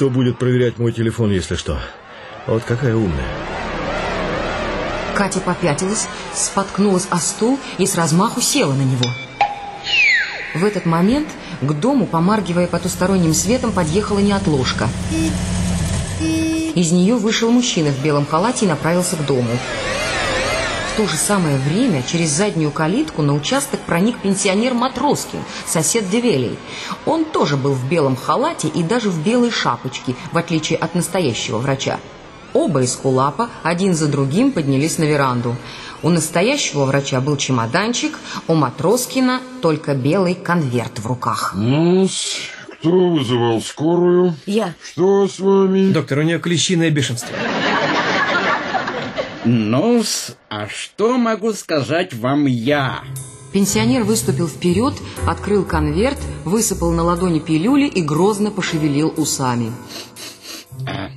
кто будет проверять мой телефон, если что. Вот какая умная. Катя попятилась, споткнулась о стул и с размаху села на него. В этот момент к дому, помаргивая потусторонним светом, подъехала неотложка. Из нее вышел мужчина в белом халате и направился к дому. В то же самое время через заднюю калитку на участок проник пенсионер Матроскин, сосед Девелей. Он тоже был в белом халате и даже в белой шапочке, в отличие от настоящего врача. Оба из кулапа один за другим поднялись на веранду. У настоящего врача был чемоданчик, у Матроскина только белый конверт в руках. ну кто вызывал скорую? Я. Что с вами? Доктор, у нее клещиное бешенство. Ну а что могу сказать вам я? Пенсионер выступил вперед, открыл конверт, высыпал на ладони пилюли и грозно пошевелил усами. А,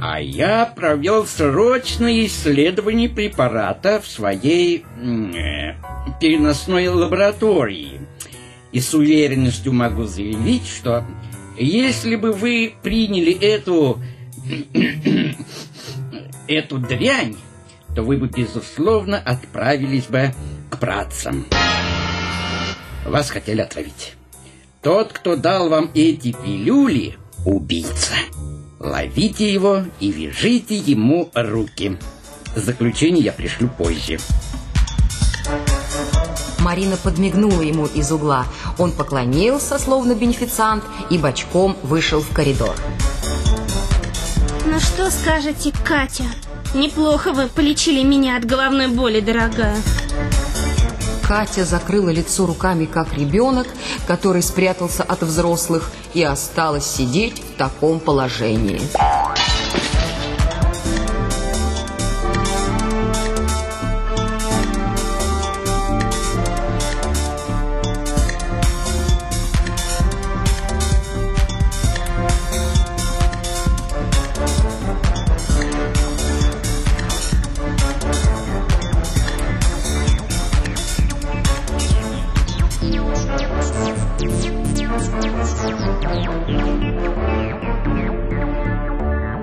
а я провел срочное исследование препарата в своей э, переносной лаборатории и с уверенностью могу заявить, что если бы вы приняли эту эту дрянь, то вы бы, безусловно, отправились бы к працам. Вас хотели отравить. Тот, кто дал вам эти пилюли, убийца. Ловите его и вяжите ему руки. Заключение я пришлю позже. Марина подмигнула ему из угла. Он поклонился, словно бенефициант, и бочком вышел в коридор. Ну что скажете, Катя? Неплохо вы полечили меня от головной боли, дорогая. Катя закрыла лицо руками, как ребенок, который спрятался от взрослых, и осталась сидеть в таком положении.